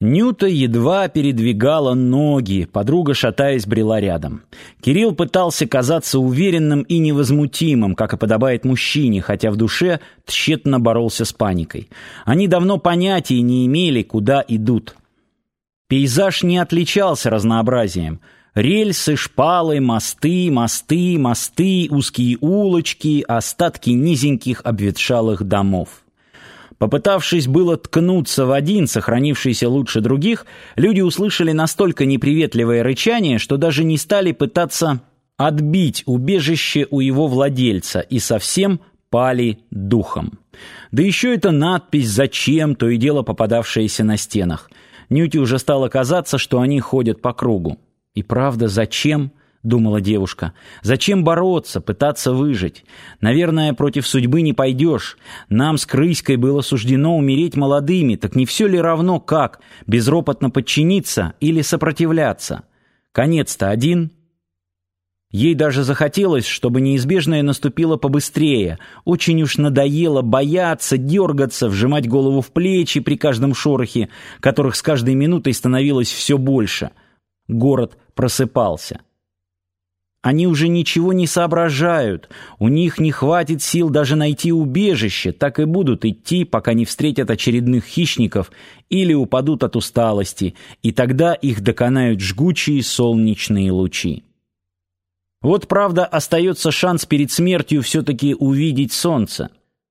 Нюта едва передвигала ноги, подруга, шатаясь, брела рядом. Кирилл пытался казаться уверенным и невозмутимым, как и подобает мужчине, хотя в душе тщетно боролся с паникой. Они давно понятия не имели, куда идут. Пейзаж не отличался разнообразием. Рельсы, шпалы, мосты, мосты, мосты, узкие улочки, остатки низеньких обветшалых домов. Попытавшись было ткнуться в один, сохранившийся лучше других, люди услышали настолько неприветливое рычание, что даже не стали пытаться отбить убежище у его владельца и совсем пали духом. Да еще эта надпись «Зачем?» то и дело попадавшаяся на стенах. Нюте уже стало казаться, что они ходят по кругу. И правда, зачем? Думала девушка. Зачем бороться, пытаться выжить? Наверное, против судьбы не пойдешь. Нам с Крыськой было суждено умереть молодыми, так не все ли равно как, безропотно подчиниться или сопротивляться? Конец-то один. Ей даже захотелось, чтобы неизбежное наступило побыстрее. Очень уж надоело бояться, дергаться, вжимать голову в плечи при каждом шорохе, которых с каждой минутой становилось все больше. Город просыпался. Они уже ничего не соображают, у них не хватит сил даже найти убежище, так и будут идти, пока не встретят очередных хищников или упадут от усталости, и тогда их доконают жгучие солнечные лучи. Вот, правда, остается шанс перед смертью все-таки увидеть солнце.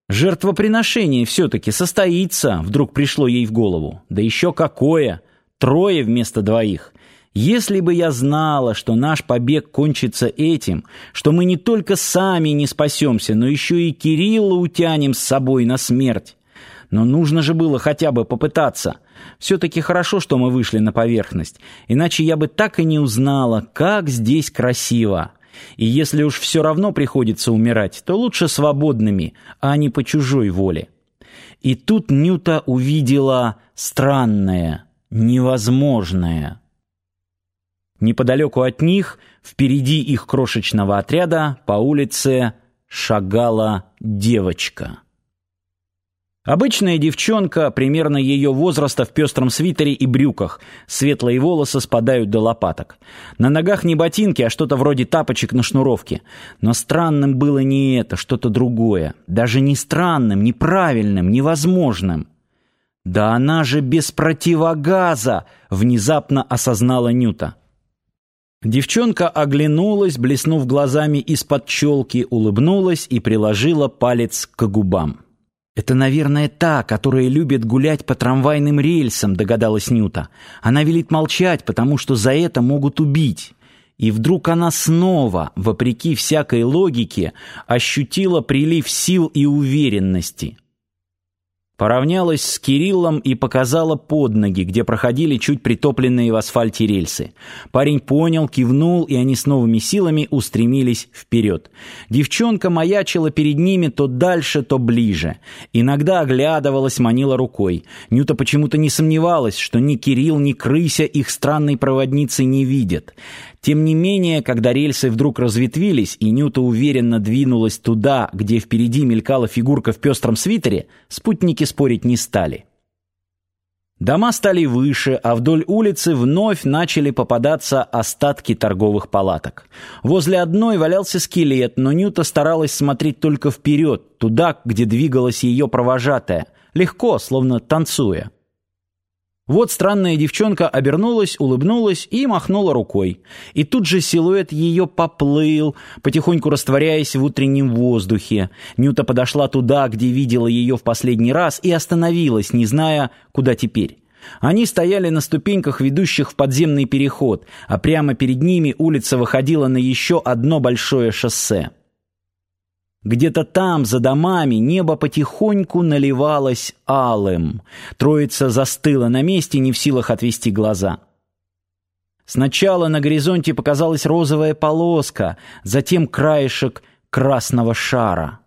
Жертвоприношение все-таки состоится, вдруг пришло ей в голову. Да еще какое! Трое вместо двоих. Если бы я знала, что наш побег кончится этим, что мы не только сами не спасемся, но еще и Кирилла утянем с собой на смерть. Но нужно же было хотя бы попытаться. Все-таки хорошо, что мы вышли на поверхность, иначе я бы так и не узнала, как здесь красиво. И если уж все равно приходится умирать, то лучше свободными, а не по чужой воле. И тут Нюта увидела странное, невозможное. Неподалеку от них, впереди их крошечного отряда, по улице шагала девочка. Обычная девчонка, примерно ее возраста в пестром свитере и брюках, светлые волосы спадают до лопаток. На ногах не ботинки, а что-то вроде тапочек на шнуровке. Но странным было не это, что-то другое. Даже не странным, неправильным, невозможным. «Да она же без противогаза!» — внезапно осознала Нюта. Девчонка оглянулась, блеснув глазами из-под челки, улыбнулась и приложила палец к губам. «Это, наверное, та, которая любит гулять по трамвайным рельсам», — догадалась Нюта. «Она велит молчать, потому что за это могут убить». И вдруг она снова, вопреки всякой логике, ощутила прилив сил и уверенности. Поравнялась с Кириллом и показала под ноги, где проходили чуть притопленные в асфальте рельсы. Парень понял, кивнул, и они с новыми силами устремились вперед. Девчонка маячила перед ними то дальше, то ближе. Иногда оглядывалась, манила рукой. Нюта почему-то не сомневалась, что ни Кирилл, ни Крыся их странной проводницы не видят. Тем не менее, когда рельсы вдруг разветвились, и Нюта уверенно двинулась туда, где впереди мелькала фигурка в пестром свитере, спутники спорить не стали. Дома стали выше, а вдоль улицы вновь начали попадаться остатки торговых палаток. Возле одной валялся скелет, но Нюта старалась смотреть только вперед, туда, где двигалась ее провожатая, легко, словно танцуя. Вот странная девчонка обернулась, улыбнулась и махнула рукой. И тут же силуэт ее поплыл, потихоньку растворяясь в утреннем воздухе. Нюта подошла туда, где видела ее в последний раз, и остановилась, не зная, куда теперь. Они стояли на ступеньках, ведущих в подземный переход, а прямо перед ними улица выходила на еще одно большое шоссе. Где-то там, за домами, небо потихоньку наливалось алым. Троица застыла на месте, не в силах отвести глаза. Сначала на горизонте показалась розовая полоска, затем краешек красного шара.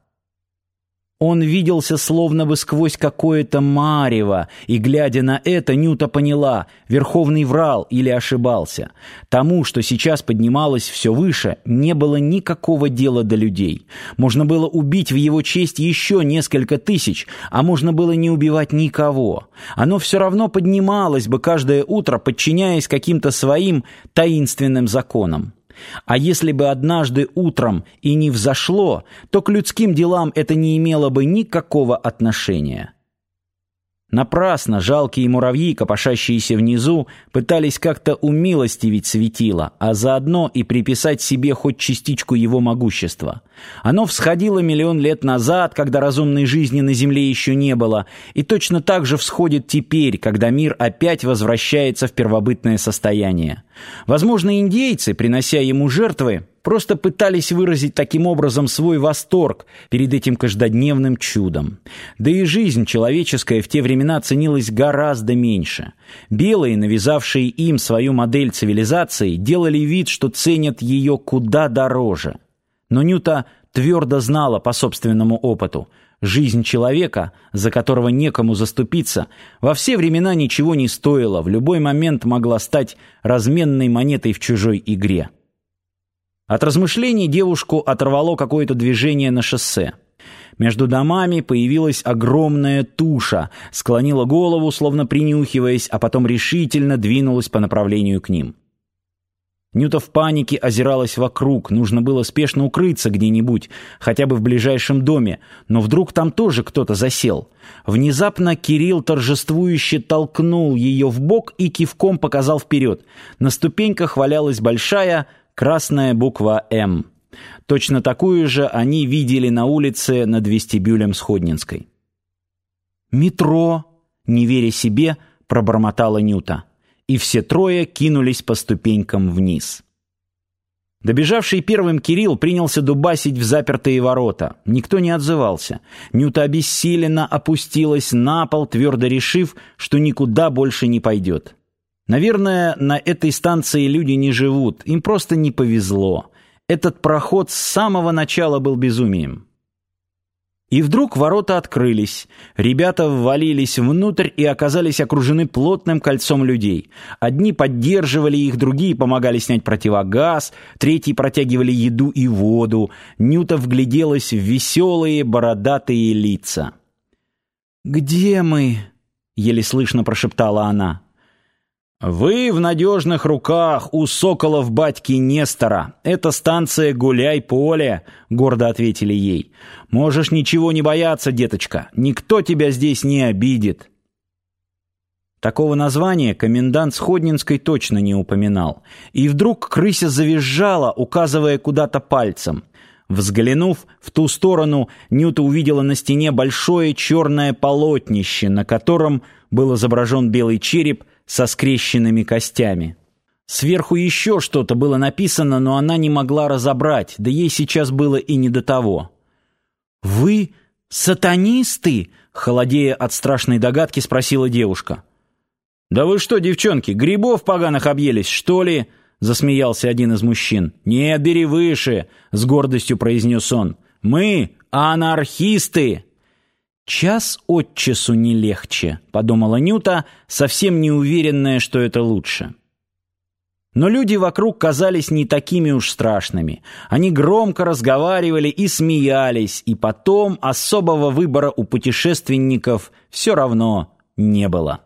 Он виделся словно бы сквозь какое-то марево, и, глядя на это, Нюта поняла, Верховный врал или ошибался. Тому, что сейчас поднималось все выше, не было никакого дела до людей. Можно было убить в его честь еще несколько тысяч, а можно было не убивать никого. Оно все равно поднималось бы каждое утро, подчиняясь каким-то своим таинственным законам. А если бы однажды утром и не взошло, то к людским делам это не имело бы никакого отношения. Напрасно жалкие муравьи, копошащиеся внизу, пытались как-то умилостивить светило, а заодно и приписать себе хоть частичку его могущества. Оно всходило миллион лет назад, когда разумной жизни на Земле еще не было, и точно так же всходит теперь, когда мир опять возвращается в первобытное состояние. Возможно, индейцы, принося ему жертвы, просто пытались выразить таким образом свой восторг перед этим каждодневным чудом. Да и жизнь человеческая в те времена ценилась гораздо меньше. Белые, навязавшие им свою модель цивилизации, делали вид, что ценят ее куда дороже. Но Нюта твердо знала по собственному опыту – Жизнь человека, за которого некому заступиться, во все времена ничего не стоила, в любой момент могла стать разменной монетой в чужой игре. От размышлений девушку оторвало какое-то движение на шоссе. Между домами появилась огромная туша, склонила голову, словно принюхиваясь, а потом решительно двинулась по направлению к ним. Нюта в панике озиралась вокруг, нужно было спешно укрыться где-нибудь, хотя бы в ближайшем доме, но вдруг там тоже кто-то засел. Внезапно Кирилл торжествующе толкнул ее в бок и кивком показал вперед. На ступеньках валялась большая, красная буква «М». Точно такую же они видели на улице над вестибюлем Сходнинской. «Метро!» — не веря себе, пробормотала Нюта. И все трое кинулись по ступенькам вниз. Добежавший первым Кирилл принялся дубасить в запертые ворота. Никто не отзывался. Нюта обессиленно опустилась на пол, твердо решив, что никуда больше не пойдет. Наверное, на этой станции люди не живут, им просто не повезло. Этот проход с самого начала был безумием. И вдруг ворота открылись. Ребята ввалились внутрь и оказались окружены плотным кольцом людей. Одни поддерживали их, другие помогали снять противогаз, третьи протягивали еду и воду. Нюта вгляделась в веселые бородатые лица. «Где мы?» — еле слышно прошептала она. «Вы в надежных руках у соколов батьки Нестора. Это станция «Гуляй-поле», — гордо ответили ей. «Можешь ничего не бояться, деточка. Никто тебя здесь не обидит». Такого названия комендант Сходнинской точно не упоминал. И вдруг крыся завизжала, указывая куда-то пальцем. Взглянув в ту сторону, Нюта увидела на стене большое черное полотнище, на котором был изображен белый череп — со скрещенными костями. Сверху еще что-то было написано, но она не могла разобрать, да ей сейчас было и не до того. «Вы сатанисты?» — холодея от страшной догадки, спросила девушка. «Да вы что, девчонки, грибов поганых объелись, что ли?» — засмеялся один из мужчин. «Нет, бери выше!» — с гордостью произнес он. «Мы анархисты!» «Час от часу не легче», — подумала Нюта, совсем не уверенная, что это лучше. Но люди вокруг казались не такими уж страшными. Они громко разговаривали и смеялись, и потом особого выбора у путешественников все равно не было.